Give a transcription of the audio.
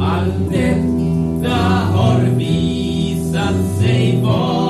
Allt detta har visat sig vara